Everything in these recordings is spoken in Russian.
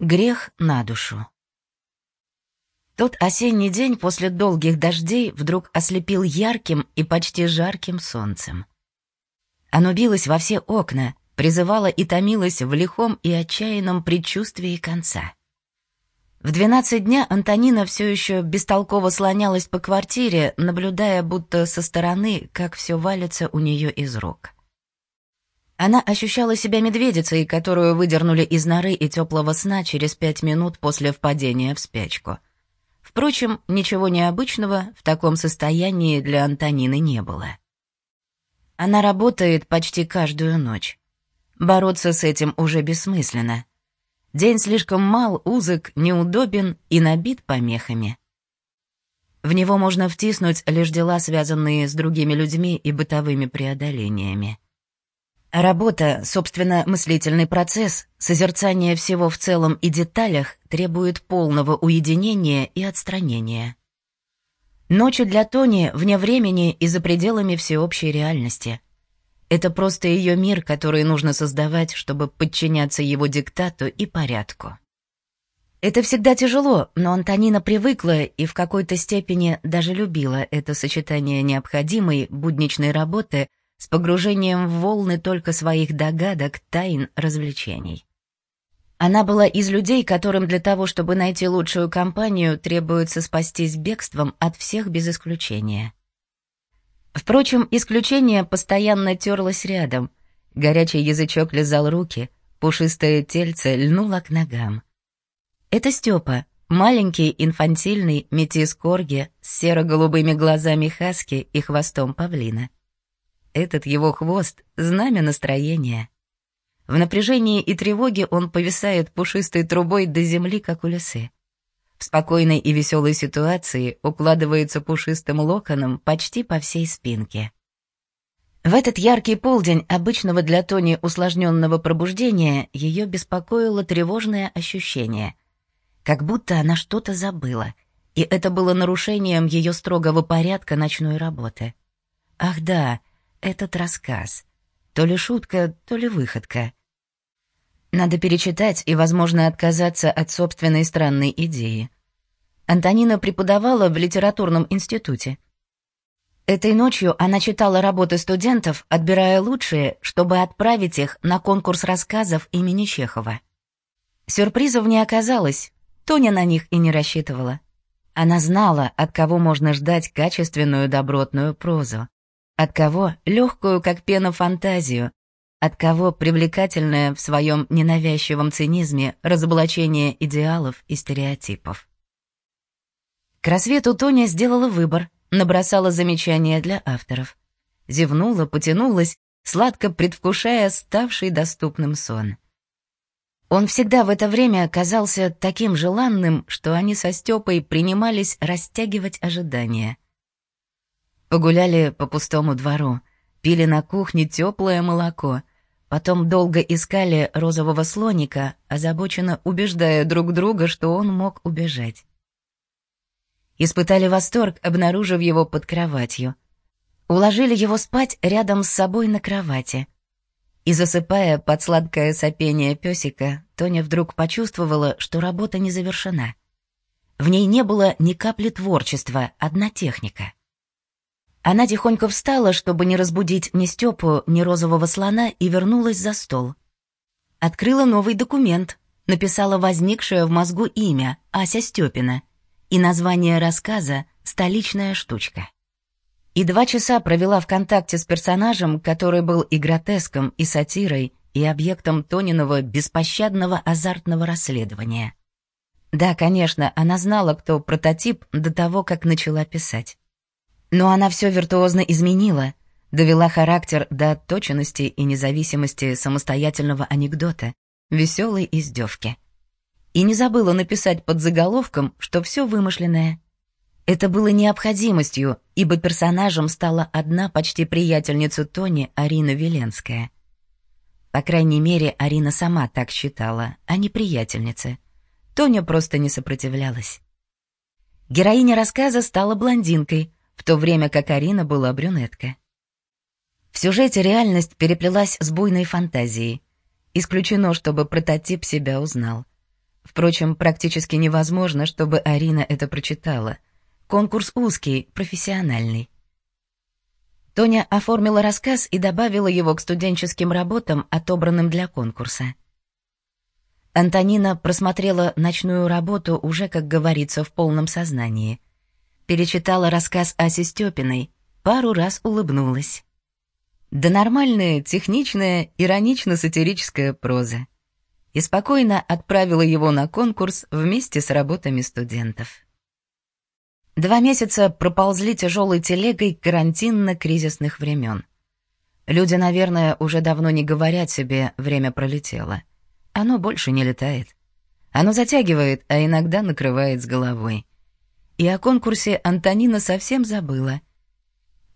Грех на душу. Тот осенний день после долгих дождей вдруг ослепил ярким и почти жарким солнцем. Оно билось во все окна, призывало и томилось в лихом и отчаянном предчувствии конца. В двенадцать дня Антонина все еще бестолково слонялась по квартире, наблюдая будто со стороны, как все валится у нее из рук. Она ощущала себя медведицей, которую выдернули из норы и теплого сна через пять минут после впадения в спячку — Впрочем, ничего необычного в таком состоянии для Антонины не было. Она работает почти каждую ночь. Бороться с этим уже бессмысленно. День слишком мал, узок, неудобен и набит помехами. В него можно втиснуть лишь дела, связанные с другими людьми и бытовыми преодолениями. Работа, собственно, мыслительный процесс, созерцание всего в целом и деталях требует полного уединения и отстранения. Ночи для Тони вне времени и за пределами всеобщей реальности. Это просто ее мир, который нужно создавать, чтобы подчиняться его диктату и порядку. Это всегда тяжело, но Антонина привыкла и в какой-то степени даже любила это сочетание необходимой будничной работы — с погружением в волны только своих догадок, тайн, развлечений. Она была из людей, которым для того, чтобы найти лучшую компанию, требуется спастись бегством от всех без исключения. Впрочем, исключение постоянно терлось рядом. Горячий язычок лизал руки, пушистое тельце льнуло к ногам. Это Степа, маленький, инфантильный метис Корги с серо-голубыми глазами хаски и хвостом павлина. Этот его хвост — знамя настроения. В напряжении и тревоге он повисает пушистой трубой до земли, как у лисы. В спокойной и веселой ситуации укладывается пушистым локоном почти по всей спинке. В этот яркий полдень обычного для Тони усложненного пробуждения ее беспокоило тревожное ощущение, как будто она что-то забыла, и это было нарушением ее строгого порядка ночной работы. Ах да, этот рассказ. То ли шутка, то ли выходка. Надо перечитать и, возможно, отказаться от собственной странной идеи. Антонина преподавала в литературном институте. Этой ночью она читала работы студентов, отбирая лучшие, чтобы отправить их на конкурс рассказов имени Чехова. Сюрпризов не оказалось, Тоня на них и не рассчитывала. Она знала, от кого можно ждать качественную добротную прозу. От кого легкую, как пена, фантазию, от кого привлекательное в своем ненавязчивом цинизме разоблачение идеалов и стереотипов. К рассвету Тоня сделала выбор, набросала замечания для авторов. Зевнула, потянулась, сладко предвкушая ставший доступным сон. Он всегда в это время казался таким желанным, что они со Степой принимались растягивать ожидания. Погуляли по пустому двору, пили на кухне теплое молоко, потом долго искали розового слоника, озабоченно убеждая друг друга, что он мог убежать. Испытали восторг, обнаружив его под кроватью. Уложили его спать рядом с собой на кровати. И засыпая под сладкое сопение песика, Тоня вдруг почувствовала, что работа не завершена. В ней не было ни капли творчества, одна техника — она тихонько встала, чтобы не разбудить ни Степу, ни розового слона, и вернулась за стол. Открыла новый документ, написала возникшее в мозгу имя Ася Степина и название рассказа «Столичная штучка». И два часа провела в контакте с персонажем, который был и гротеском, и сатирой, и объектом Тониного беспощадного азартного расследования. Да, конечно, она знала, кто прототип до того, как начала писать. Но она все виртуозно изменила, довела характер до точности и независимости самостоятельного анекдота, веселой издевки. И не забыла написать под заголовком, что все вымышленное. Это было необходимостью, ибо персонажем стала одна почти приятельница Тони, Арина Веленская. По крайней мере, Арина сама так считала, а не приятельница. Тоня просто не сопротивлялась. Героиня рассказа стала блондинкой — в то время как Арина была брюнетка. В сюжете реальность переплелась с буйной фантазией. Исключено, чтобы прототип себя узнал. Впрочем, практически невозможно, чтобы Арина это прочитала. Конкурс узкий, профессиональный. Тоня оформила рассказ и добавила его к студенческим работам, отобранным для конкурса. Антонина просмотрела ночную работу уже, как говорится, в полном сознании. Перечитала рассказ Аси Стёпиной, пару раз улыбнулась. Да нормальная, техничная, иронично-сатирическая проза. И спокойно отправила его на конкурс вместе с работами студентов. Два месяца проползли тяжелой телегой карантинно-кризисных времен. Люди, наверное, уже давно не говорят себе «время пролетело». Оно больше не летает. Оно затягивает, а иногда накрывает с головой. И о конкурсе Антонина совсем забыла.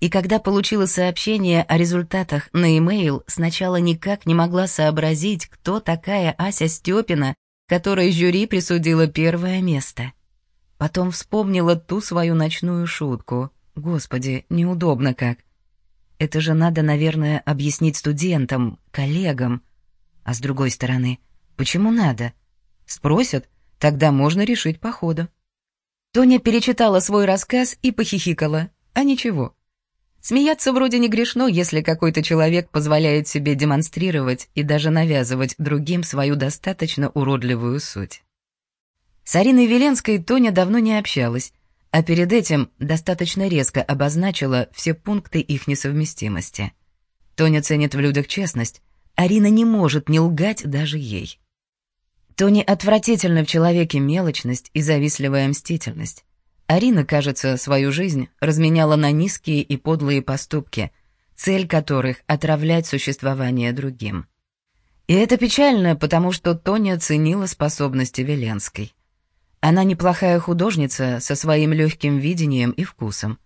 И когда получила сообщение о результатах на e-mail, сначала никак не могла сообразить, кто такая Ася Степина, которой жюри присудила первое место. Потом вспомнила ту свою ночную шутку. Господи, неудобно как. Это же надо, наверное, объяснить студентам, коллегам. А с другой стороны, почему надо? Спросят, тогда можно решить по ходу. Тоня перечитала свой рассказ и похихикала. А ничего. Смеяться вроде не грешно, если какой-то человек позволяет себе демонстрировать и даже навязывать другим свою достаточно уродливую суть. С Ариной Веленской Тоня давно не общалась, а перед этим достаточно резко обозначила все пункты их несовместимости. Тоня ценит в людях честность, Арина не может не лгать даже ей. Тони отвратительно в человеке мелочность и завистливая мстительность. Арина, кажется, свою жизнь разменяла на низкие и подлые поступки, цель которых — отравлять существование другим. И это печально, потому что Тоня оценила способности Веленской. Она неплохая художница со своим легким видением и вкусом.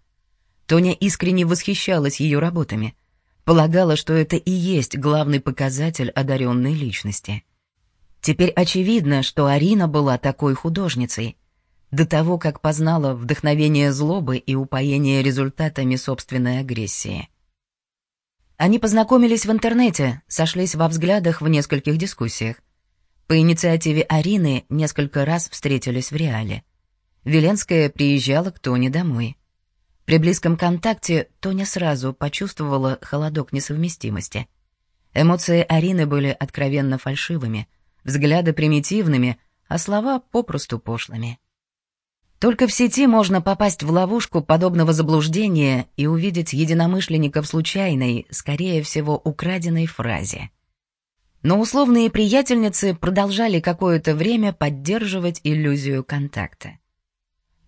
Тоня искренне восхищалась ее работами, полагала, что это и есть главный показатель одаренной личности. Теперь очевидно, что Арина была такой художницей, до того, как познала вдохновение злобы и упоение результатами собственной агрессии. Они познакомились в интернете, сошлись во взглядах в нескольких дискуссиях. По инициативе Арины несколько раз встретились в реале. Веленская приезжала к Тоне домой. При близком контакте Тоня сразу почувствовала холодок несовместимости. Эмоции Арины были откровенно фальшивыми, взгляды примитивными, а слова попросту пошлыми. Только в сети можно попасть в ловушку подобного заблуждения и увидеть единомышленников случайной, скорее всего, украденной фразе. Но условные приятельницы продолжали какое-то время поддерживать иллюзию контакта.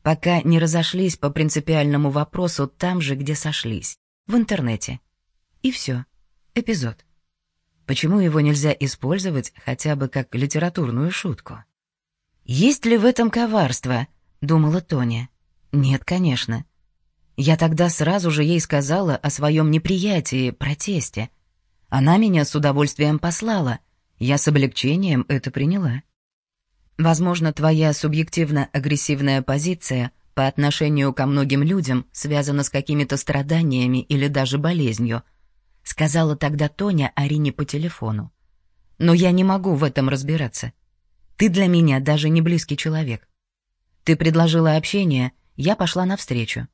Пока не разошлись по принципиальному вопросу там же, где сошлись, в интернете. И все. Эпизод. Почему его нельзя использовать хотя бы как литературную шутку? Есть ли в этом коварство —— думала Тоня. «Нет, конечно. Я тогда сразу же ей сказала о своем неприятии, протесте. Она меня с удовольствием послала. Я с облегчением это приняла. Возможно, твоя субъективно-агрессивная позиция по отношению ко многим людям связана с какими-то страданиями или даже болезнью», — сказала тогда Тоня Арине по телефону. «Но я не могу в этом разбираться. Ты для меня даже не близкий человек. Ты предложила общение, я пошла навстречу.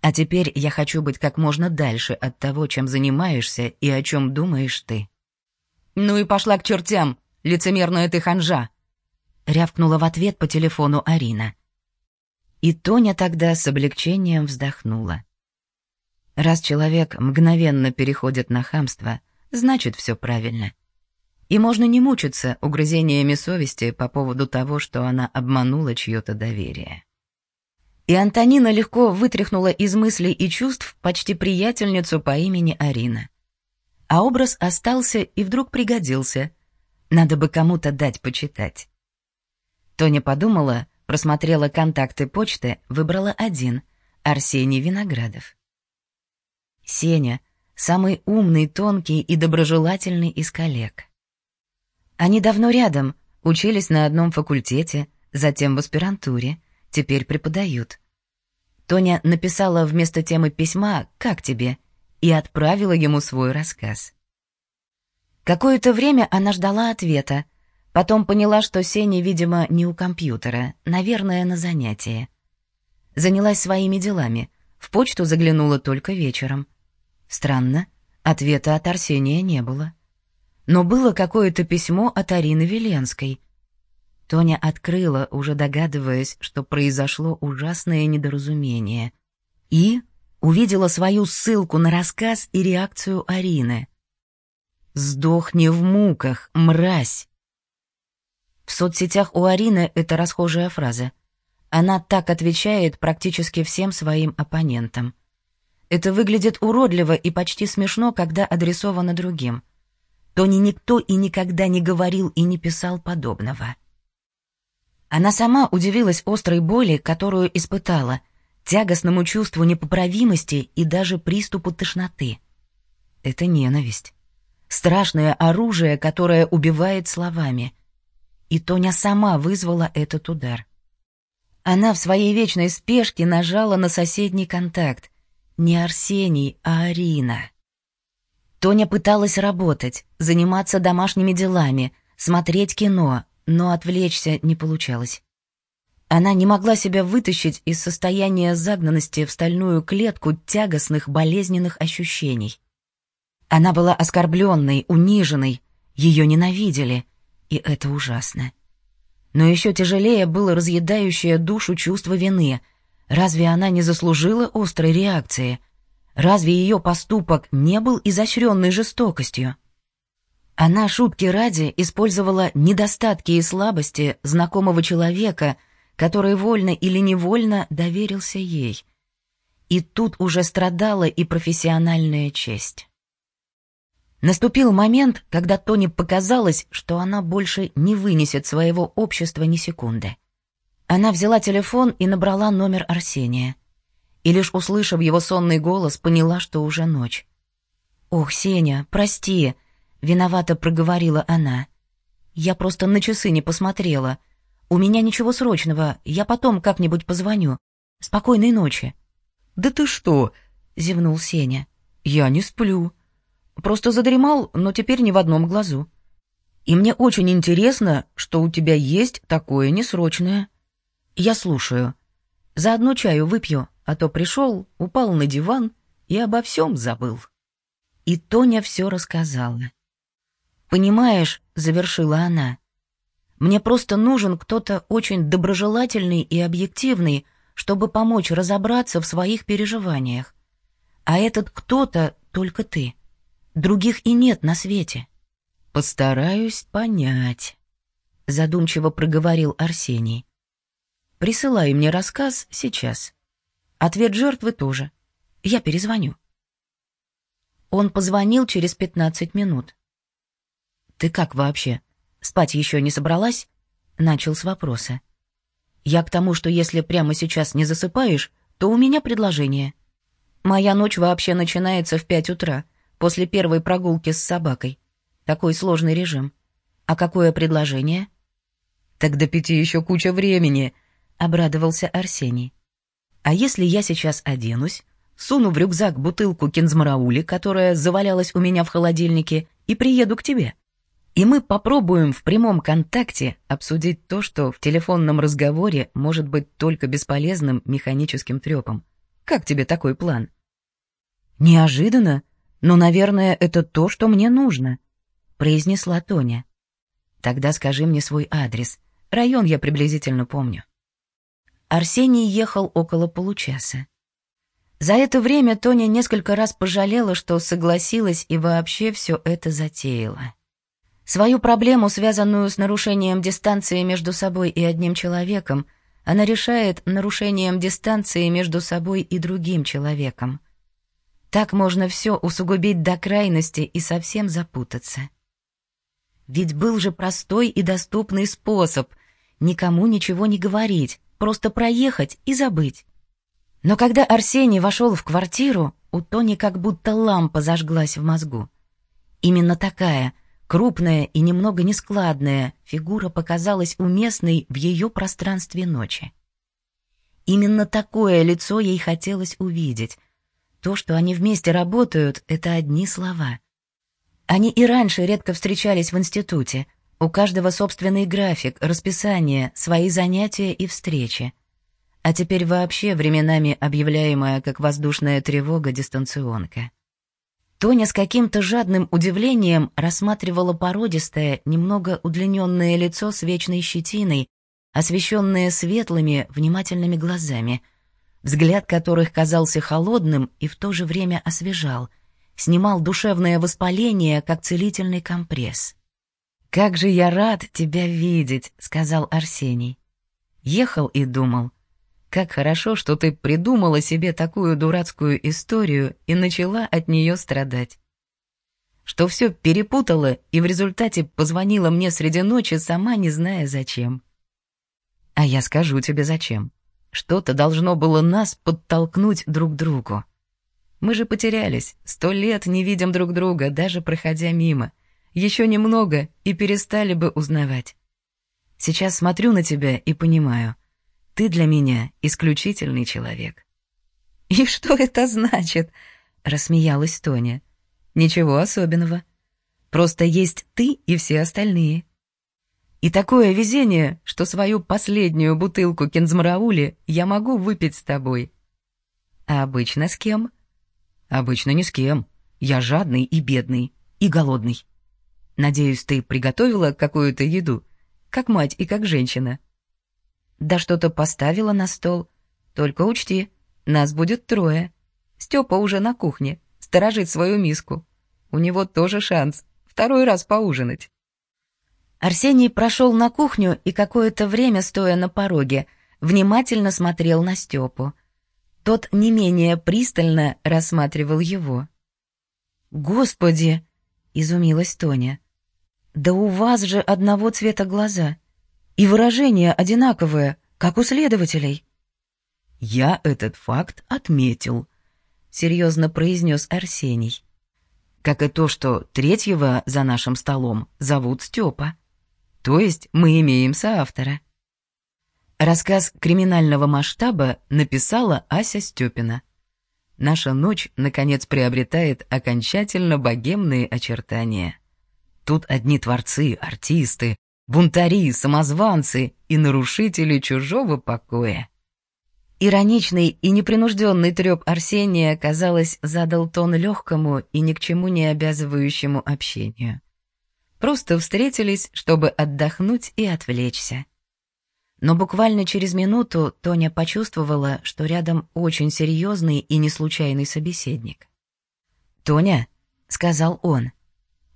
А теперь я хочу быть как можно дальше от того, чем занимаешься и о чем думаешь ты». «Ну и пошла к чертям, лицемерная ты ханжа!» — рявкнула в ответ по телефону Арина. И Тоня тогда с облегчением вздохнула. Раз человек мгновенно переходит на хамство, значит, все правильно. И можно не мучиться угрызениями совести по поводу того, что она обманула чье-то доверие. И Антонина легко вытряхнула из мыслей и чувств почти приятельницу по имени Арина. А образ остался и вдруг пригодился. Надо бы кому-то дать почитать. Тоня подумала, просмотрела контакты почты, выбрала один — Арсений Виноградов. Сеня — самый умный, тонкий и доброжелательный из коллег. Они давно рядом, учились на одном факультете, затем в аспирантуре, теперь преподают. Тоня написала вместо темы письма «Как тебе?» и отправила ему свой рассказ. Какое-то время она ждала ответа, Потом поняла, что Сеня, видимо, не у компьютера, наверное, на занятии. Занялась своими делами. В почту заглянула только вечером. Странно, ответа от Арсения не было. Но было какое-то письмо от Арины Веленской. Тоня открыла, уже догадываясь, что произошло ужасное недоразумение. И увидела свою ссылку на рассказ и реакцию Арины. «Сдохни в муках, мразь!» В соцсетях у Арины это расхожая фраза. Она так отвечает практически всем своим оппонентам. Это выглядит уродливо и почти смешно, когда адресовано другим. Тони никто и никогда не говорил и не писал подобного. Она сама удивилась острой боли, которую испытала, тягостному чувству непоправимости и даже приступу тошноты. Это ненависть. Страшное оружие, которое убивает словами. И Тоня сама вызвала этот удар. Она в своей вечной спешке нажала на соседний контакт. Не Арсений, а Арина. Тоня пыталась работать, заниматься домашними делами, смотреть кино, но отвлечься не получалось. Она не могла себя вытащить из состояния загнанности в стальную клетку тягостных болезненных ощущений. Она была оскорбленной, униженной, ее ненавидели, и это ужасно. Но еще тяжелее было разъедающее душу чувство вины. Разве она не заслужила острой реакции? Разве ее поступок не был изощренной жестокостью? Она шутки ради использовала недостатки и слабости знакомого человека — который вольно или невольно доверился ей. И тут уже страдала и профессиональная честь. Наступил момент, когда Тони показалось, что она больше не вынесет своего общества ни секунды. Она взяла телефон и набрала номер Арсения. И лишь услышав его сонный голос, поняла, что уже ночь. «Ох, Сеня, прости», — виновато проговорила она. «Я просто на часы не посмотрела. «У меня ничего срочного, я потом как-нибудь позвоню. Спокойной ночи». «Да ты что?» — зевнул Сеня. «Я не сплю. Просто задремал, но теперь ни в одном глазу. И мне очень интересно, что у тебя есть такое несрочное. Я слушаю. Заодно чаю выпью, а то пришел, упал на диван и обо всем забыл». И Тоня все рассказала. «Понимаешь», — завершила она, мне просто нужен кто-то очень доброжелательный и объективный, чтобы помочь разобраться в своих переживаниях. А этот кто-то только ты. Других и нет на свете. Постараюсь понять, задумчиво проговорил Арсений. Присылай мне рассказ сейчас. Ответ жертвы тоже. Я перезвоню. Он позвонил через пятнадцать минут. Ты как вообще? Спать еще не собралась?» Начал с вопроса. «Я к тому, что если прямо сейчас не засыпаешь, то у меня предложение. Моя ночь вообще начинается в пять утра, после первой прогулки с собакой. Такой сложный режим. А какое предложение?» «Так до пяти еще куча времени», — обрадовался Арсений. «А если я сейчас оденусь, суну в рюкзак бутылку кинзмараули, которая завалялась у меня в холодильнике, и приеду к тебе?» И мы попробуем в прямом контакте обсудить то, что в телефонном разговоре может быть только бесполезным механическим трепом. Как тебе такой план? Неожиданно, но, наверное, это то, что мне нужно, произнесла Тоня. Тогда скажи мне свой адрес. Район я приблизительно помню. Арсений ехал около получаса. За это время Тоня несколько раз пожалела, что согласилась и вообще все это затеяла. Свою проблему, связанную с нарушением дистанции между собой и одним человеком, она решает нарушением дистанции между собой и другим человеком. Так можно все усугубить до крайности и совсем запутаться. Ведь был же простой и доступный способ никому ничего не говорить, просто проехать и забыть. Но когда Арсений вошел в квартиру, у Тони как будто лампа зажглась в мозгу. Именно такая, Крупная и немного нескладная фигура показалась уместной в ее пространстве ночи. Именно такое лицо ей хотелось увидеть. То, что они вместе работают, — это одни слова. Они и раньше редко встречались в институте, У каждого собственный график, расписание, свои занятия и встречи. А теперь вообще временами объявляемая как воздушная тревога дистанционка. Тоня с каким-то жадным удивлением рассматривала породистое, немного удлиненное лицо с вечной щетиной, освещенное светлыми, внимательными глазами, взгляд которых казался холодным и в то же время освежал, снимал душевное воспаление, как целительный компресс. «Как же я рад тебя видеть», — сказал Арсений. Ехал и думал — как хорошо, что ты придумала себе такую дурацкую историю и начала от нее страдать. Что все перепутала и в результате позвонила мне среди ночи, сама не зная зачем. А я скажу тебе зачем. Что-то должно было нас подтолкнуть друг к другу. Мы же потерялись, сто лет не видим друг друга, даже проходя мимо. Еще немного и перестали бы узнавать. Сейчас смотрю на тебя и понимаю, ты для меня исключительный человек». «И что это значит?» — рассмеялась Тоня. «Ничего особенного. Просто есть ты и все остальные. И такое везение, что свою последнюю бутылку кензмараули я могу выпить с тобой. А обычно с кем?» «Обычно ни с кем. Я жадный и бедный, и голодный. Надеюсь, ты приготовила какую-то еду, как мать и как женщина». Да что-то поставила на стол. Только учти, нас будет трое. Степа уже на кухне, сторожит свою миску. У него тоже шанс второй раз поужинать. Арсений прошел на кухню и какое-то время, стоя на пороге, внимательно смотрел на Степу. Тот не менее пристально рассматривал его. «Господи!» — изумилась Тоня. «Да у вас же одного цвета глаза!» И выражение одинаковое, как у следователей. «Я этот факт отметил», — серьезно произнес Арсений. «Как и то, что третьего за нашим столом зовут Степа. То есть мы имеем соавтора». Рассказ криминального масштаба написала Ася Степина. Наша ночь, наконец, приобретает окончательно богемные очертания. Тут одни творцы, артисты, бунтари, самозванцы и нарушители чужого покоя. Ироничный и непринужденный треп Арсения, казалось, задал тон легкому и ни к чему не обязывающему общению. Просто встретились, чтобы отдохнуть и отвлечься. Но буквально через минуту Тоня почувствовала, что рядом очень серьезный и неслучайный собеседник. «Тоня», — сказал он, —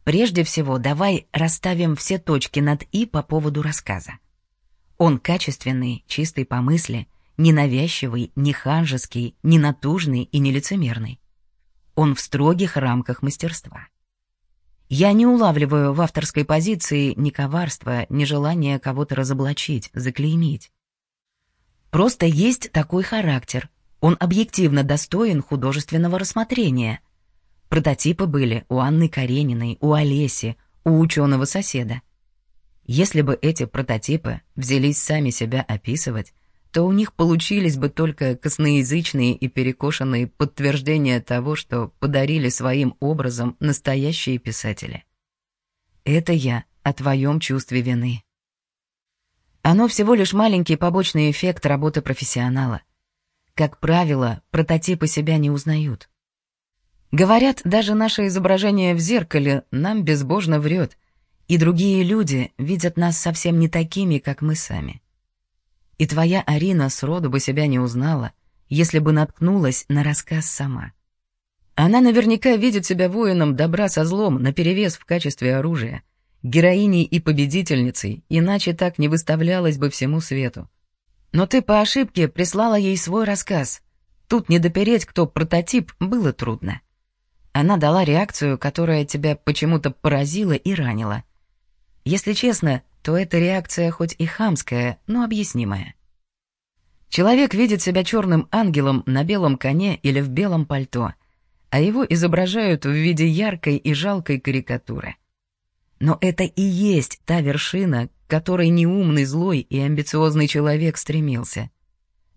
Прежде всего, давай расставим все точки над «и» по поводу рассказа. Он качественный, чистый по мысли, ненавязчивый, не ханжеский, не натужный и не лицемерный. Он в строгих рамках мастерства. Я не улавливаю в авторской позиции ни коварства, ни желания кого-то разоблачить, заклеймить. Просто есть такой характер. Он объективно достоин художественного рассмотрения — Прототипы были у Анны Карениной, у Олеси, у ученого соседа. Если бы эти прототипы взялись сами себя описывать, то у них получились бы только косноязычные и перекошенные подтверждения того, что подарили своим образом настоящие писатели. Это я о твоем чувстве вины. Оно всего лишь маленький побочный эффект работы профессионала. Как правило, прототипы себя не узнают. Говорят, даже наше изображение в зеркале нам безбожно врет, и другие люди видят нас совсем не такими, как мы сами. И твоя Арина сроду бы себя не узнала, если бы наткнулась на рассказ сама. Она наверняка видит себя воином добра со злом наперевес в качестве оружия, героиней и победительницей, иначе так не выставлялась бы всему свету. Но ты по ошибке прислала ей свой рассказ. Тут не допереть, кто прототип, было трудно. Она дала реакцию, которая тебя почему-то поразила и ранила. Если честно, то эта реакция хоть и хамская, но объяснимая. Человек видит себя черным ангелом на белом коне или в белом пальто, а его изображают в виде яркой и жалкой карикатуры. Но это и есть та вершина, к которой неумный, злой и амбициозный человек стремился.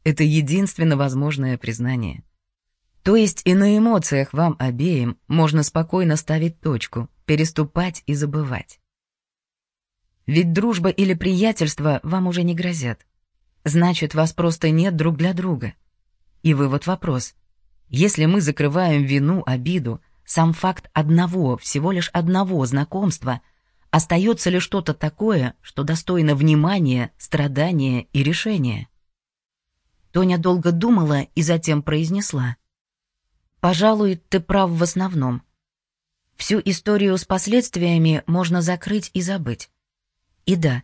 Это единственно возможное признание. То есть и на эмоциях вам обеим можно спокойно ставить точку, переступать и забывать. Ведь дружба или приятельство вам уже не грозят. Значит, вас просто нет друг для друга. И вывод вопрос. Если мы закрываем вину, обиду, сам факт одного, всего лишь одного знакомства, остается ли что-то такое, что достойно внимания, страдания и решения? Тоня долго думала и затем произнесла. «Пожалуй, ты прав в основном. Всю историю с последствиями можно закрыть и забыть. И да,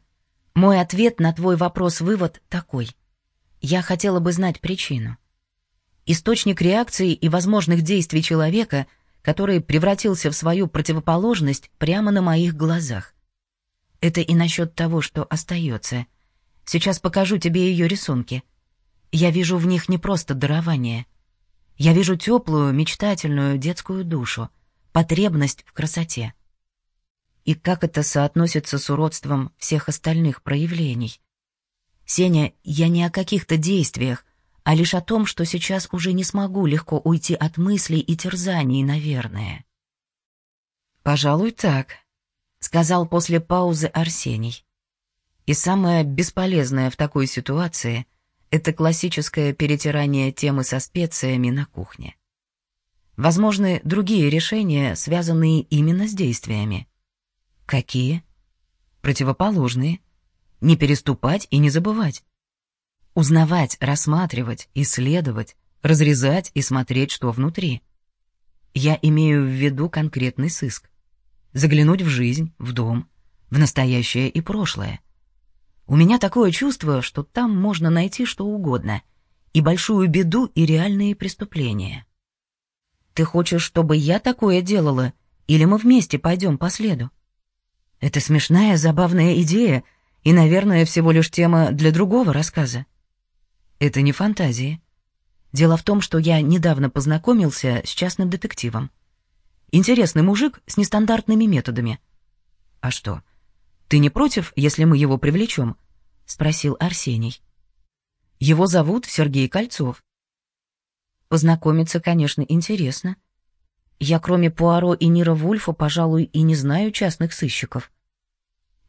мой ответ на твой вопрос-вывод такой. Я хотела бы знать причину. Источник реакции и возможных действий человека, который превратился в свою противоположность прямо на моих глазах. Это и насчет того, что остается. Сейчас покажу тебе ее рисунки. Я вижу в них не просто дарование. Я вижу теплую, мечтательную детскую душу, потребность в красоте и как это соотносится с уродством всех остальных проявлений. Сеня, я не о каких-то действиях, а лишь о том, что сейчас уже не смогу легко уйти от мыслей и терзаний, наверное. «Пожалуй, так», — сказал после паузы Арсений. «И самое бесполезное в такой ситуации — это классическое перетирание темы со специями на кухне. Возможны другие решения, связанные именно с действиями. Какие? Противоположные. Не переступать и не забывать. Узнавать, рассматривать, исследовать, разрезать и смотреть, что внутри. Я имею в виду конкретный сыск. Заглянуть в жизнь, в дом, в настоящее и прошлое. У меня такое чувство, что там можно найти что угодно, и большую беду, и реальные преступления. Ты хочешь, чтобы я такое делала, или мы вместе пойдем по следу? Это смешная, забавная идея и, наверное, всего лишь тема для другого рассказа. Это не фантазии. Дело в том, что я недавно познакомился с частным детективом. Интересный мужик с нестандартными методами. А что, ты не против, если мы его привлечем? Спросил Арсений. Его зовут Сергей Кольцов. Познакомиться, конечно, интересно. Я кроме Пуаро и Нира Вульфа, пожалуй, и не знаю частных сыщиков.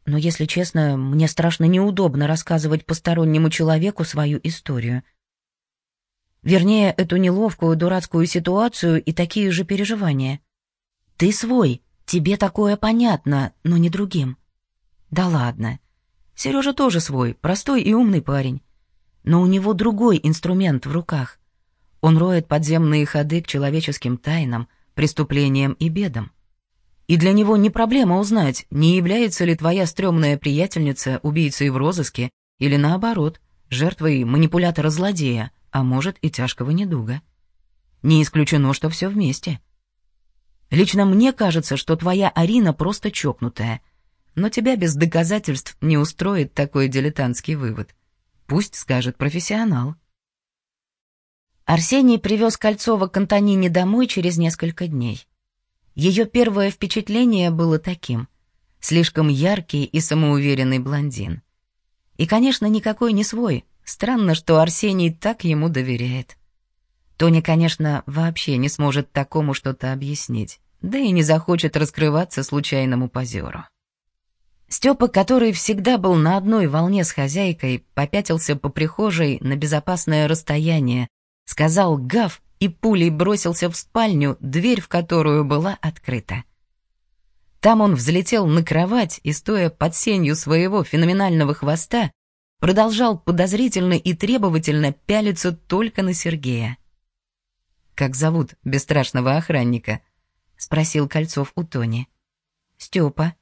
Но, если честно, мне страшно неудобно рассказывать постороннему человеку свою историю. Вернее, эту неловкую дурацкую ситуацию и такие же переживания. Ты свой, тебе такое понятно, но не другим. Да ладно. Сережа тоже свой, простой и умный парень. Но у него другой инструмент в руках. Он роет подземные ходы к человеческим тайнам, преступлениям и бедам. И для него не проблема узнать, не является ли твоя стрёмная приятельница убийцей в розыске или, наоборот, жертвой манипулятора-злодея, а может и тяжкого недуга. Не исключено, что все вместе. Лично мне кажется, что твоя Арина просто чокнутая, но тебя без доказательств не устроит такой дилетантский вывод. Пусть скажет профессионал. Арсений привез Кольцова к Антонине домой через несколько дней. Ее первое впечатление было таким. Слишком яркий и самоуверенный блондин. И, конечно, никакой не свой. Странно, что Арсений так ему доверяет. Тоня, конечно, вообще не сможет такому что-то объяснить, да и не захочет раскрываться случайному позеру. Степа, который всегда был на одной волне с хозяйкой, попятился по прихожей на безопасное расстояние, сказал «гав» и пулей бросился в спальню, дверь в которую была открыта. Там он взлетел на кровать и, стоя под сенью своего феноменального хвоста, продолжал подозрительно и требовательно пялиться только на Сергея. «Как зовут бесстрашного охранника?» — спросил Кольцов у Тони. «Степа».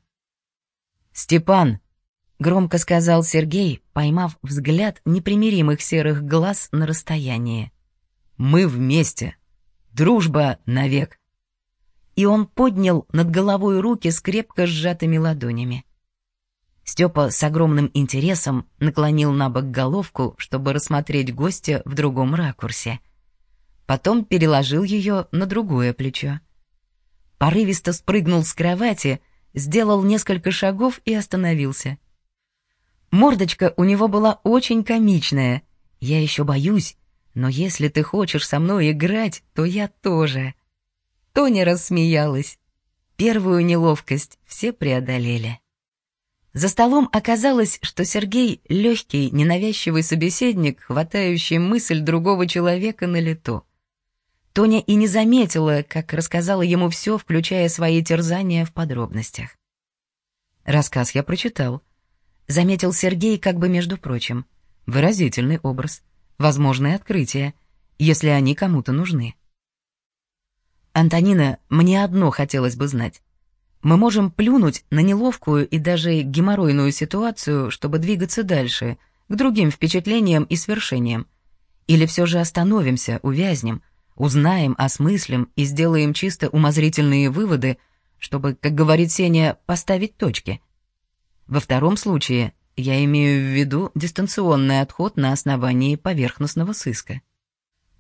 «Степан!» — громко сказал Сергей, поймав взгляд непримиримых серых глаз на расстоянии. Мы вместе. Дружба навек. И он поднял над головой руки с крепко сжатыми ладонями. Степа с огромным интересом наклонил на бок головку, чтобы рассмотреть гостя в другом ракурсе. Потом переложил ее на другое плечо. Порывисто спрыгнул с кровати, сделал несколько шагов и остановился. Мордочка у него была очень комичная. Я еще боюсь, но если ты хочешь со мной играть, то я тоже». Тоня рассмеялась. Первую неловкость все преодолели. За столом оказалось, что Сергей — легкий, ненавязчивый собеседник, хватающий мысль другого человека на лету. Тоня и не заметила, как рассказала ему все, включая свои терзания в подробностях. Рассказ я прочитал. Заметил Сергей как бы между прочим. Выразительный образ. Возможные открытия, если они кому-то нужны. Антонина, мне одно хотелось бы знать. Мы можем плюнуть на неловкую и даже геморройную ситуацию, чтобы двигаться дальше, к другим впечатлениям и свершениям. Или все же остановимся, увязнем, узнаем, осмыслим и сделаем чисто умозрительные выводы, чтобы, как говорит Сеня, поставить точки. Во втором случае я имею в виду дистанционный отход на основании поверхностного сыска.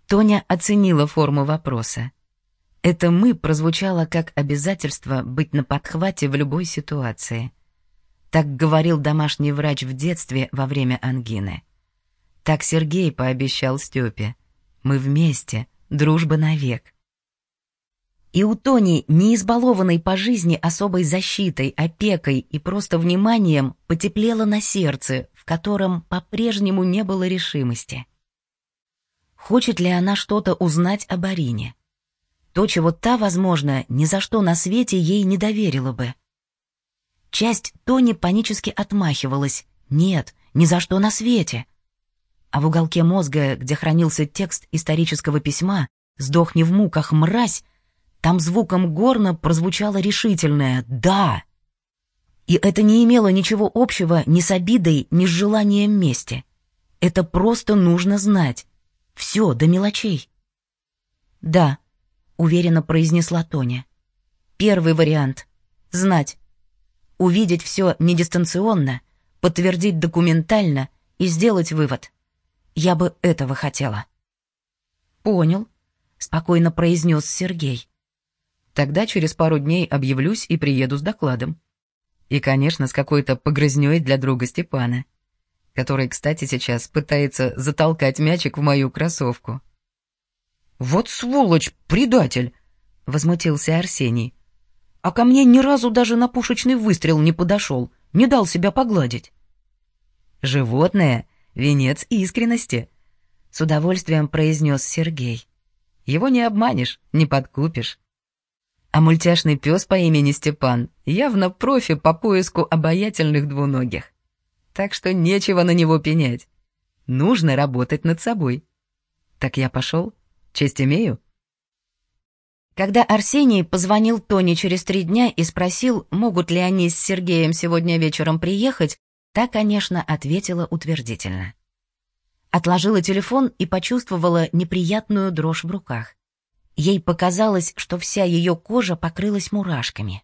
Тоня оценила форму вопроса. Это «мы» прозвучало как обязательство быть на подхвате в любой ситуации. Так говорил домашний врач в детстве во время ангины. Так Сергей пообещал Стёпе. «Мы вместе, дружба навек». И у Тони, не избалованной по жизни особой защитой, опекой и просто вниманием, потеплело на сердце, в котором по-прежнему не было решимости. Хочет ли она что-то узнать об Арине? То, чего та, возможно, ни за что на свете ей не доверила бы. Часть Тони панически отмахивалась. Нет, ни за что на свете. А в уголке мозга, где хранился текст исторического письма «Сдохни в муках, мразь», там звуком горна прозвучало решительное «да». И это не имело ничего общего ни с обидой, ни с желанием мести. Это просто нужно знать. Все, до мелочей. «Да», уверенно произнесла Тоня. Первый вариант — знать. Увидеть все не дистанционно, подтвердить документально и сделать вывод. Я бы этого хотела. Понял, спокойно произнес Сергей. Тогда через пару дней объявлюсь и приеду с докладом. И, конечно, с какой-то погрызнёй для друга Степана, который, кстати, сейчас пытается затолкать мячик в мою кроссовку. «Вот сволочь, предатель!» — возмутился Арсений. «А ко мне ни разу даже на пушечный выстрел не подошел, не дал себя погладить». «Животное — венец искренности», — с удовольствием произнес Сергей. «Его не обманешь, не подкупишь». А мультяшный пес по имени Степан явно профи по поиску обаятельных двуногих. Так что нечего на него пенять. Нужно работать над собой. Так я пошел. Честь имею?» Когда Арсений позвонил Тоне через три дня и спросил, могут ли они с Сергеем сегодня вечером приехать, та, конечно, ответила утвердительно. Отложила телефон и почувствовала неприятную дрожь в руках. Ей показалось, что вся ее кожа покрылась мурашками.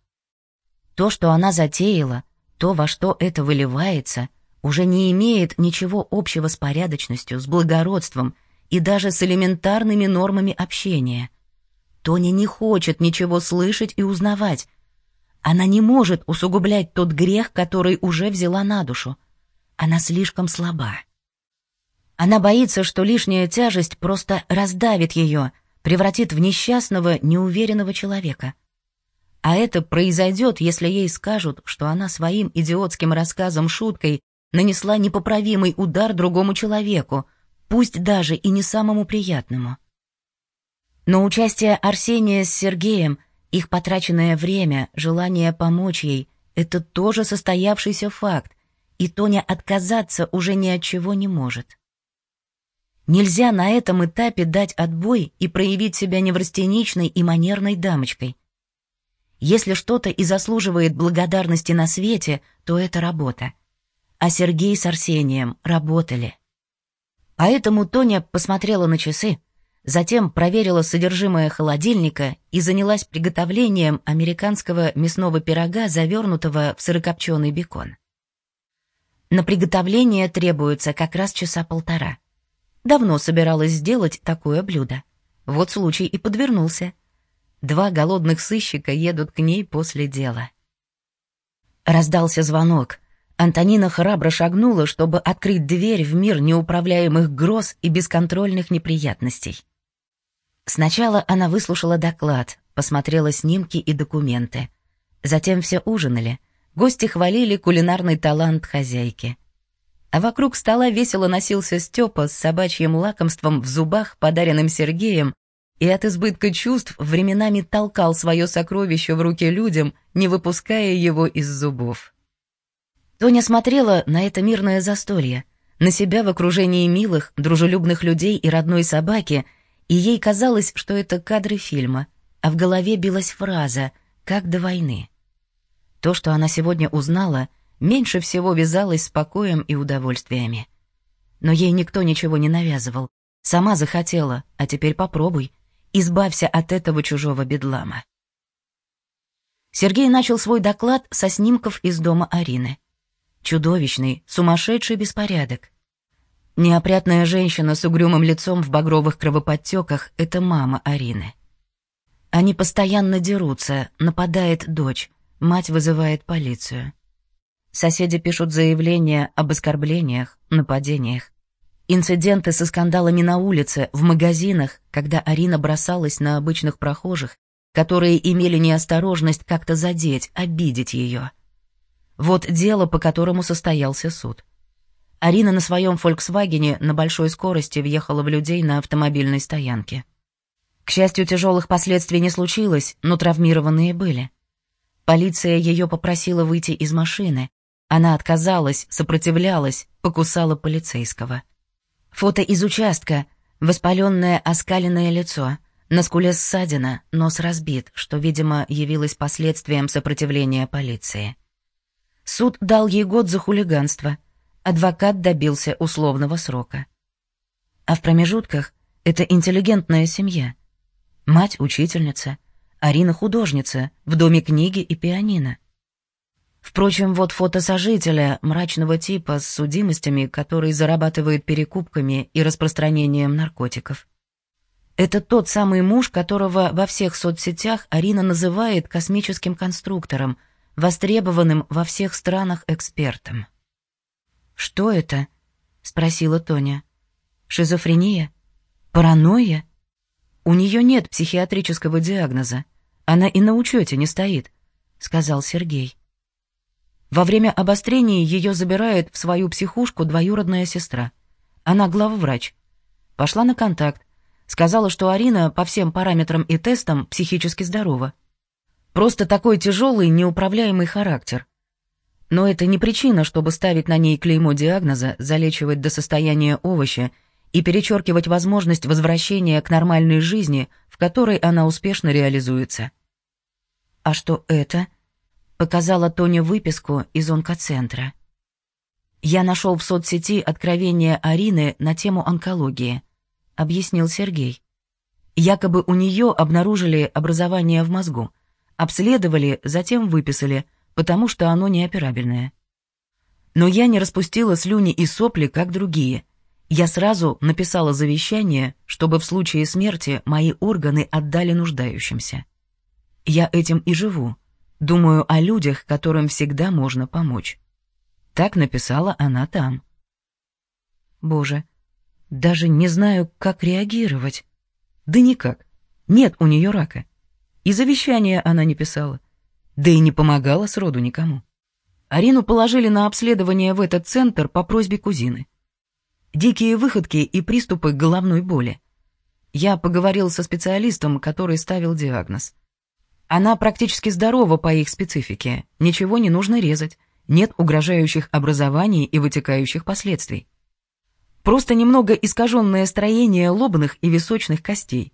То, что она затеяла, то, во что это выливается, уже не имеет ничего общего с порядочностью, с благородством — и даже с элементарными нормами общения. Тоня не хочет ничего слышать и узнавать. Она не может усугублять тот грех, который уже взяла на душу. Она слишком слаба. Она боится, что лишняя тяжесть просто раздавит ее, превратит в несчастного, неуверенного человека. А это произойдет, если ей скажут, что она своим идиотским рассказом-шуткой нанесла непоправимый удар другому человеку — пусть даже и не самому приятному. Но участие Арсения с Сергеем, их потраченное время, желание помочь ей — это тоже состоявшийся факт, и Тоня отказаться уже ни от чего не может. Нельзя на этом этапе дать отбой и проявить себя неврастеничной и манерной дамочкой. Если что-то и заслуживает благодарности на свете, то это работа. А Сергей с Арсением работали. Поэтому Тоня посмотрела на часы, затем проверила содержимое холодильника и занялась приготовлением американского мясного пирога, завернутого в сырокопченый бекон. На приготовление требуется как раз часа полтора. Давно собиралась сделать такое блюдо. Вот случай и подвернулся. Два голодных сыщика едут к ней после дела. Раздался звонок — Антонина храбро шагнула, чтобы открыть дверь в мир неуправляемых гроз и бесконтрольных неприятностей. Сначала она выслушала доклад, посмотрела снимки и документы. Затем все ужинали, Гости хвалили кулинарный талант хозяйки. А вокруг стола весело носился Степа с собачьим лакомством в зубах, подаренным Сергеем, и от избытка чувств временами толкал свое сокровище в руки людям, не выпуская его из зубов. Тоня смотрела на это мирное застолье, на себя в окружении милых, дружелюбных людей и родной собаки, и ей казалось, что это кадры фильма, а в голове билась фраза «как до войны». То, что она сегодня узнала, меньше всего вязалось с покоем и удовольствиями. Но ей никто ничего не навязывал. Сама захотела, а теперь попробуй. Избавься от этого чужого бедлама. Сергей начал свой доклад со снимков из дома Арины. Чудовищный, сумасшедший беспорядок. Неопрятная женщина с угрюмым лицом в багровых кровоподтеках — это мама Арины. Они постоянно дерутся, нападает дочь, мать вызывает полицию. Соседи пишут заявления об оскорблениях, нападениях. Инциденты со скандалами на улице, в магазинах, когда Арина бросалась на обычных прохожих, которые имели неосторожность как-то задеть, обидеть ее. Вот дело, по которому состоялся суд. Арина на своем «Фольксвагене» на большой скорости въехала в людей на автомобильной стоянке. К счастью, тяжелых последствий не случилось, но травмированные были. Полиция ее попросила выйти из машины. Она отказалась, сопротивлялась, покусала полицейского. Фото из участка. Воспаленное оскаленное лицо. На скуле ссадина, нос разбит, что, видимо, явилось последствием сопротивления полиции. Суд дал ей год за хулиганство. Адвокат добился условного срока. А в промежутках это интеллигентная семья. Мать — учительница, Арина — художница, в доме книги и пианино. Впрочем, вот фото сожителя, мрачного типа, с судимостями, который зарабатывает перекупками и распространением наркотиков. Это тот самый муж, которого во всех соцсетях Арина называет космическим конструктором, востребованным во всех странах экспертом. «Что это?» — спросила Тоня. «Шизофрения? Паранойя?» «У нее нет психиатрического диагноза. Она и на учете не стоит», — сказал Сергей. Во время обострения ее забирает в свою психушку двоюродная сестра. Она главврач. Пошла на контакт. Сказала, что Арина по всем параметрам и тестам психически здорова. Просто такой тяжелый, неуправляемый характер. Но это не причина, чтобы ставить на ней клеймо диагноза, залечивать до состояния овоща и перечеркивать возможность возвращения к нормальной жизни, в которой она успешно реализуется. А что это? Показала Тоня выписку из онкоцентра. Я нашел в соцсети откровение Арины на тему онкологии, объяснил Сергей. Якобы у нее обнаружили образование в мозгу, обследовали, затем выписали, потому что оно неоперабельное. Но я не распустила слюни и сопли, как другие. Я сразу написала завещание, чтобы в случае смерти мои органы отдали нуждающимся. Я этим и живу, Думаю о людях, которым всегда можно помочь. Так написала она там. Боже, даже не знаю, как реагировать. Да никак. Нет у нее рака. И завещание она не писала. Да и не помогала сроду никому. Арину положили на обследование в этот центр по просьбе кузины. Дикие выходки и приступы головной боли. Я поговорил со специалистом, который ставил диагноз. Она практически здорова по их специфике, ничего не нужно резать, нет угрожающих образований и вытекающих последствий. Просто немного искаженное строение лобных и височных костей.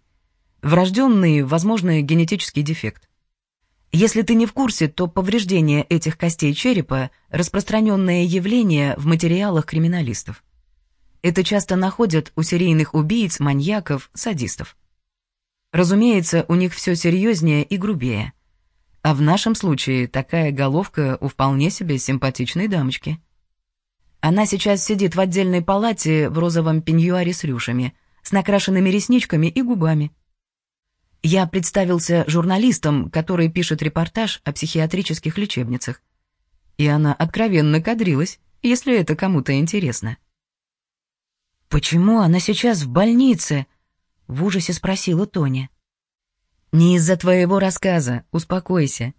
Врожденный, возможно, генетический дефект. Если ты не в курсе, то повреждение этих костей черепа – распространенное явление в материалах криминалистов. Это часто находят у серийных убийц, маньяков, садистов. Разумеется, у них все серьезнее и грубее. А в нашем случае такая головка у вполне себе симпатичной дамочки. Она сейчас сидит в отдельной палате в розовом пеньюаре с рюшами, с накрашенными ресничками и губами. Я представился журналистом, который пишет репортаж о психиатрических лечебницах. И она откровенно кадрилась, если это кому-то интересно. «Почему она сейчас в больнице?» — в ужасе спросила Тоня. «Не из-за твоего рассказа, успокойся».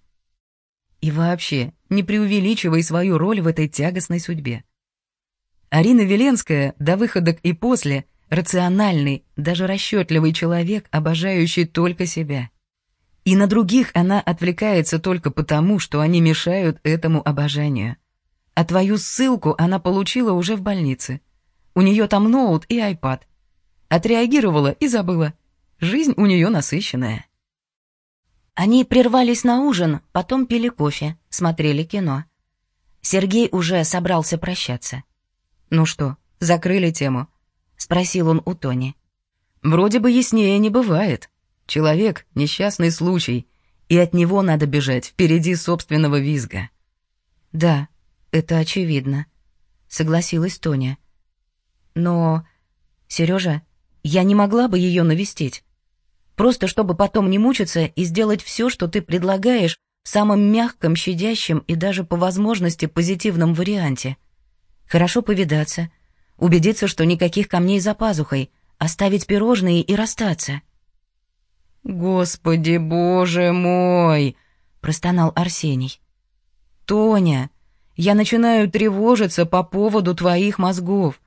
И вообще, не преувеличивай свою роль в этой тягостной судьбе. Арина Веленская до выходок и после рациональный, даже расчетливый человек, обожающий только себя. И на других она отвлекается только потому, что они мешают этому обожанию. А твою ссылку она получила уже в больнице. У нее там ноут и айпад. Отреагировала и забыла. Жизнь у нее насыщенная. Они прервались на ужин, потом пили кофе, смотрели кино. Сергей уже собрался прощаться. «Ну что, закрыли тему?» — спросил он у Тони. «Вроде бы яснее не бывает. Человек — несчастный случай, и от него надо бежать впереди собственного визга». «Да, это очевидно», — согласилась Тоня. «Но, Сережа, я не могла бы ее навестить. Просто чтобы потом не мучиться и сделать все, что ты предлагаешь, в самом мягком, щадящем и даже по возможности позитивном варианте. Хорошо повидаться, убедиться, что никаких камней за пазухой, оставить пирожные и расстаться. «Господи, боже мой!» — простонал Арсений. «Тоня, я начинаю тревожиться по поводу твоих мозгов.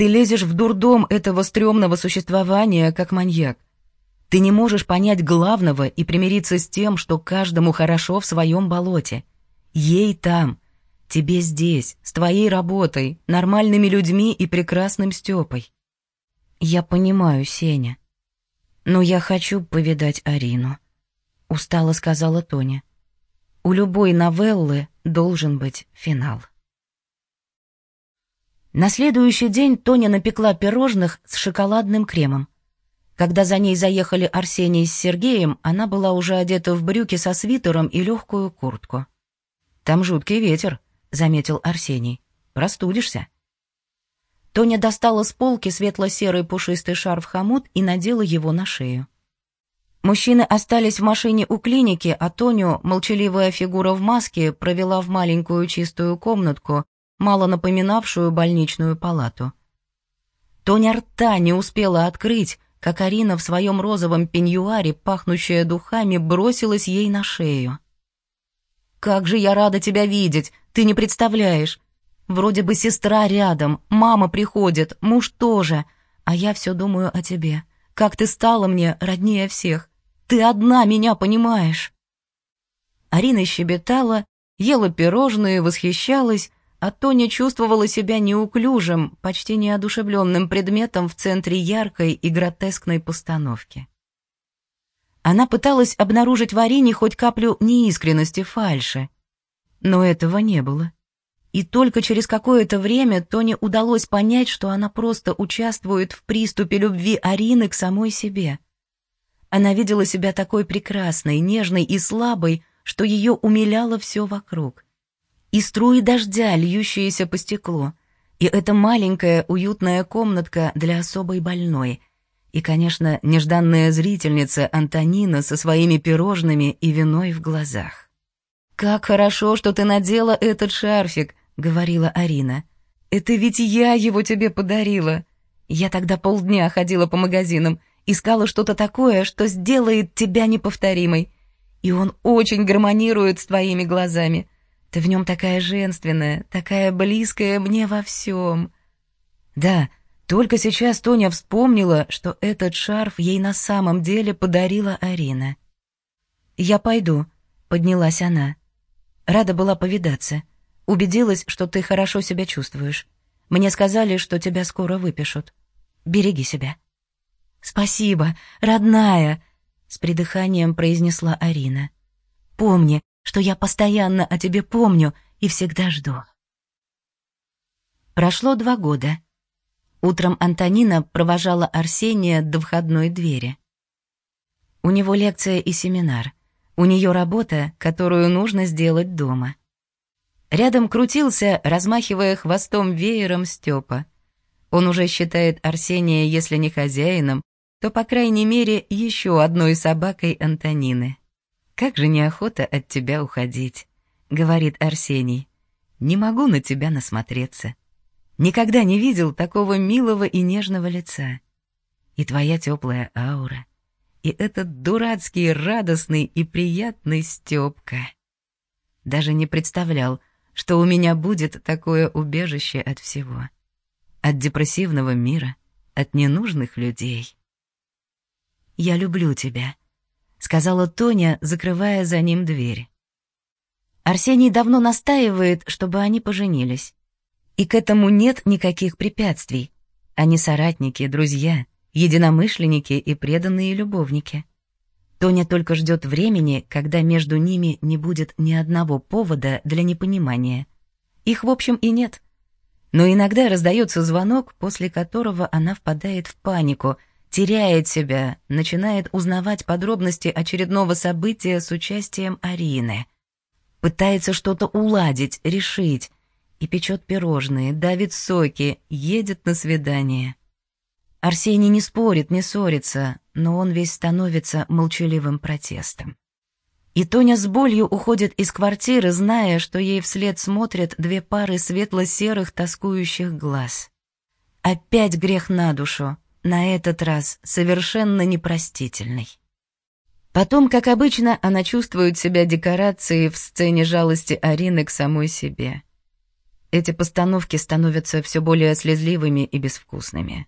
Ты лезешь в дурдом этого стрёмного существования, как маньяк. Ты не можешь понять главного и примириться с тем, что каждому хорошо в своем болоте. Ей там, тебе здесь, с твоей работой, нормальными людьми и прекрасным Стёпой. Я понимаю, Сеня. Но я хочу повидать Арину, устало сказала Тоня. У любой новеллы должен быть финал. На следующий день Тоня напекла пирожных с шоколадным кремом. Когда за ней заехали Арсений с Сергеем, она была уже одета в брюки со свитером и легкую куртку. «Там жуткий ветер», — заметил Арсений. «Простудишься». Тоня достала с полки светло-серый пушистый шарф-хомут и надела его на шею. Мужчины остались в машине у клиники, а Тоню, молчаливая фигура в маске, провела в маленькую чистую комнатку, мало напоминавшую больничную палату. Тоня рта не успела открыть, как Арина в своем розовом пеньюаре, пахнущая духами, бросилась ей на шею. «Как же я рада тебя видеть! Ты не представляешь! Вроде бы сестра рядом, мама приходит, муж тоже, а я все думаю о тебе. Как ты стала мне роднее всех! Ты одна меня понимаешь!» Арина щебетала, ела пирожные, восхищалась, а Тоня чувствовала себя неуклюжим, почти неодушевленным предметом в центре яркой и гротескной постановки. Она пыталась обнаружить в Арине хоть каплю неискренности фальши, но этого не было. И только через какое-то время Тоне удалось понять, что она просто участвует в приступе любви Арины к самой себе. Она видела себя такой прекрасной, нежной и слабой, что ее умиляло все вокруг — и струи дождя, льющиеся по стеклу, и эта маленькая уютная комнатка для особой больной, и, конечно, нежданная зрительница Антонина со своими пирожными и виной в глазах. «Как хорошо, что ты надела этот шарфик», — говорила Арина. «Это ведь я его тебе подарила. Я тогда полдня ходила по магазинам, искала что-то такое, что сделает тебя неповторимой. И он очень гармонирует с твоими глазами. Ты в нем такая женственная, такая близкая мне во всем. Да, только сейчас Тоня вспомнила, что этот шарф ей на самом деле подарила Арина. «Я пойду», — поднялась она. Рада была повидаться. Убедилась, что ты хорошо себя чувствуешь. Мне сказали, что тебя скоро выпишут. Береги себя. «Спасибо, родная», — с придыханием произнесла Арина. «Помни, что я постоянно о тебе помню и всегда жду. Прошло два года. Утром Антонина провожала Арсения до входной двери. У него лекция и семинар. У нее работа, которую нужно сделать дома. Рядом крутился, размахивая хвостом веером Степа. Он уже считает Арсения, если не хозяином, то, по крайней мере, еще одной собакой Антонины. «Как же неохота от тебя уходить», — говорит Арсений. «Не могу на тебя насмотреться. Никогда не видел такого милого и нежного лица. И твоя теплая аура, и этот дурацкий, радостный и приятный Степка». Даже не представлял, что у меня будет такое убежище от всего. От депрессивного мира, от ненужных людей. «Я люблю тебя», — сказала Тоня, закрывая за ним дверь. Арсений давно настаивает, чтобы они поженились. И к этому нет никаких препятствий. Они соратники, друзья, единомышленники и преданные любовники. Тоня только ждет времени, когда между ними не будет ни одного повода для непонимания. Их, в общем, и нет. Но иногда раздается звонок, после которого она впадает в панику, теряет себя, начинает узнавать подробности очередного события с участием Арины. Пытается что-то уладить, решить, и печет пирожные, давит соки, едет на свидание. Арсений не спорит, не ссорится, но он весь становится молчаливым протестом. И Тоня с болью уходит из квартиры, зная, что ей вслед смотрят две пары светло-серых тоскующих глаз. Опять грех на душу, на этот раз совершенно непростительный. Потом, как обычно, она чувствует себя декорацией в сцене жалости Арины к самой себе. Эти постановки становятся все более слезливыми и безвкусными.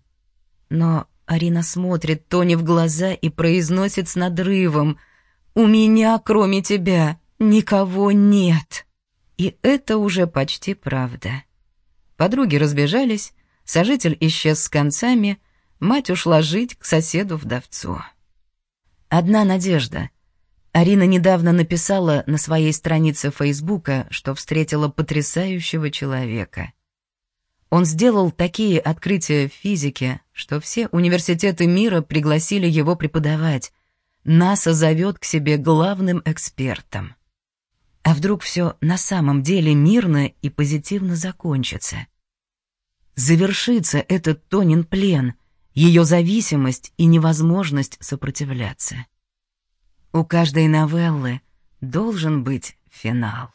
Но Арина смотрит Тони в глаза и произносит с надрывом «У меня, кроме тебя, никого нет». И это уже почти правда. Подруги разбежались, сожитель исчез с концами, мать ушла жить к соседу-вдовцу. Одна надежда. Арина недавно написала на своей странице Фейсбука, что встретила потрясающего человека — он сделал такие открытия в физике, что все университеты мира пригласили его преподавать. НАСА зовет к себе главным экспертом. А вдруг все на самом деле мирно и позитивно закончится? Завершится этот Тонин плен, ее зависимость и невозможность сопротивляться. У каждой новеллы должен быть финал.